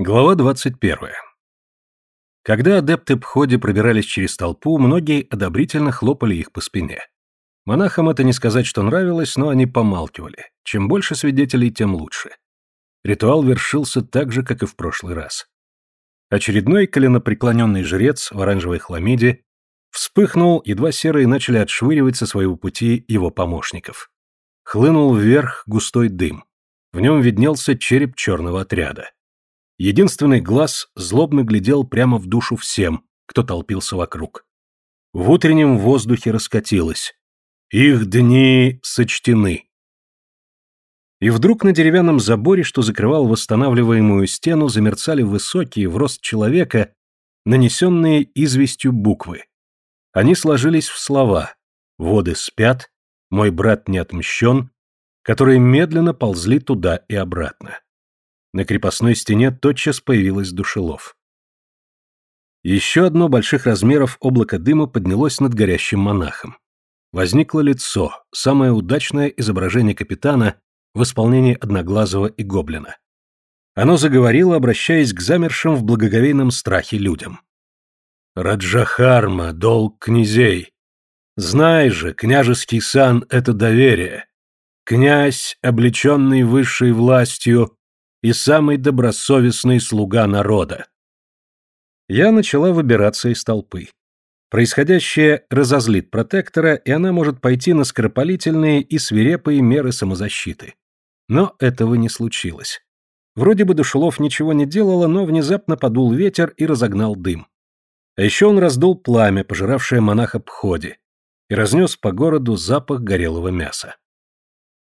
Глава 21. Когда адепты Пходи пробирались через толпу, многие одобрительно хлопали их по спине. Монахам это не сказать, что нравилось, но они помалкивали. Чем больше свидетелей, тем лучше. Ритуал вершился так же, как и в прошлый раз. Очередной коленопреклоненный жрец в оранжевой хламиде вспыхнул, едва серые начали отшвыривать со своего пути его помощников. Хлынул вверх густой дым. В нем виднелся череп черного отряда. Единственный глаз злобно глядел прямо в душу всем, кто толпился вокруг. В утреннем воздухе раскатилось. Их дни сочтены. И вдруг на деревянном заборе, что закрывал восстанавливаемую стену, замерцали высокие, в рост человека, нанесенные известью буквы. Они сложились в слова «Воды спят», «Мой брат не отмщен», которые медленно ползли туда и обратно. На крепостной стене тотчас появилась душелов. Еще одно больших размеров облако дыма поднялось над горящим монахом. Возникло лицо, самое удачное изображение капитана в исполнении Одноглазого и Гоблина. Оно заговорило, обращаясь к замершим в благоговейном страхе людям. «Раджахарма, долг князей! Знай же, княжеский сан — это доверие. Князь, облеченный высшей властью, и самый добросовестный слуга народа. Я начала выбираться из толпы. Происходящее разозлит протектора, и она может пойти на скоропалительные и свирепые меры самозащиты. Но этого не случилось. Вроде бы Душелов ничего не делала, но внезапно подул ветер и разогнал дым. А еще он раздул пламя, пожиравшее монаха Пходи, и разнес по городу запах горелого мяса.